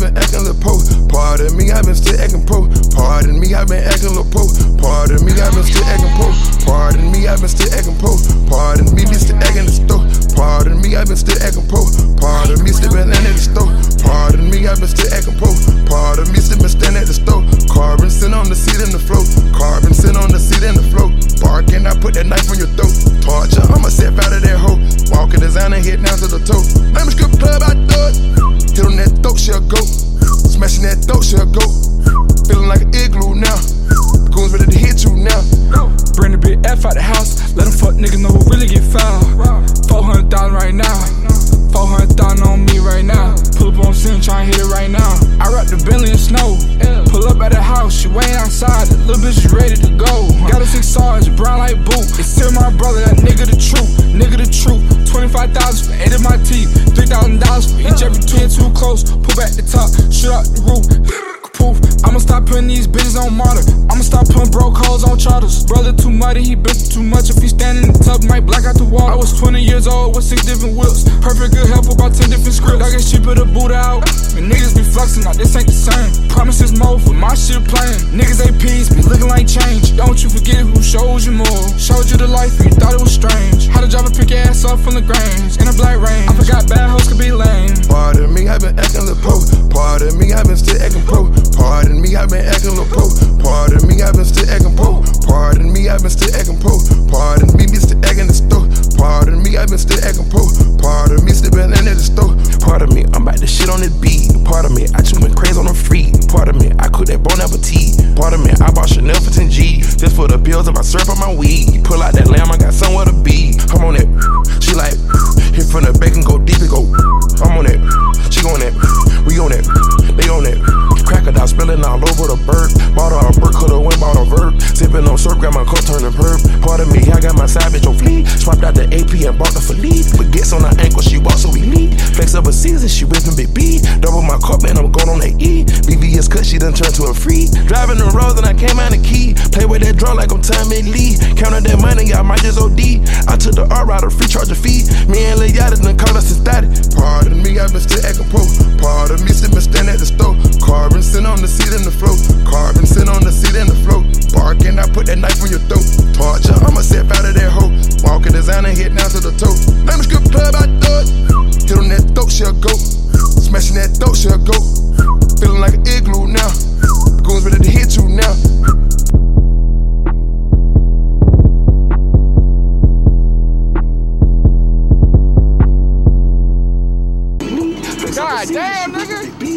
been acting little po. Pardon me, I've been still acting pro. Pardon me, I've been acting little po. Pardon me, I've been still acting pro. Pardon me, I've been still acting pro. Pardon me, be still acting the store. Pardon me, I've been still acting pro. Pardon me, still been landing the store. Pardon me, I've been still acting pro. Pardon me, still been standing at the store. Carbon sitting on the seat in the flow. Carbon sitting on the seat in the flow. Barking, I put that knife on your throat. Torture, I'ma step out of that hole. Walking design and hit down to the toe. Let me strip club, I do it. Hit on that throat, she'll go. Smashing that throat, she'll go. Feeling like an igloo now. Goons ready to hit you now. Bring the big F out the house. Let them fuck niggas know who really get foul. 400,000 right now. 400,000 on me right now. Pull up on scene, try and hit it right now. I wrap the Bentley in snow. Pull up at the house, she waiting outside. The little bitch is ready to go. Got a six sarge, brown like boot. It's still my brother, that nigga the truth. Truth. 25,000 for eight of my teeth. $3,000 for each every two and too close. Pull back the top, shoot out the roof. Poof. I'ma stop putting these bitches on model. I'ma stop putting broke hoes on charters. Brother too muddy, he been too much. If he stand in the tub, might black out the water. I was 20 years old with six different whips. Perfect good help about 10 different scripts. I get cheaper to boot out. And niggas be flexing, now this ain't the same. Promises more for my shit playing. Niggas ain't peace, be looking like change. Don't you forget who shows you more. Showed you the life thought it was strange. How to drive a pick ass up from the grange in a black range. I forgot bad hoes could be lame. Pardon me, I've been acting little pro. Pardon me, I've been still acting pro. Pardon me, I've been acting little pro. Pardon me, I've been still acting pro. Pardon me, I've been still acting pro. Pardon me, be still acting the store. Pardon me, I've been still acting pro. Pardon me, still been in the store. Pardon me, I'm about to shit on this beat. Pardon me, I just went crazy on the free. Pardon me, I cook that bon appetit. Pardon me, I bought Chanel for 10 G. This for the pills and my syrup on my weed. Pull out that lamb, bitch on fleek. Swapped out the AP and bought the Philippe. But gets on her ankle, she walks so elite. Flex up a season, she whipping big B. Double my cup, man, I'm going on that E. VVS cut, she done turned to a free. Driving the roads and I came out the key. Play with that draw like I'm Tommy Lee. Counting that money, I might just OD. I took the R rider, free charge fee. Me and Yachty done called us a static. Pardon me, I've been still acting pro. Pardon me, still been standing at the store. Carbon sitting on the seat Hit down to the strip club, I do it. Hit on that throat, she'll go. Smashing that throat, she'll go. Feeling like an igloo now. Goons ready to hit you now. God damn, nigga.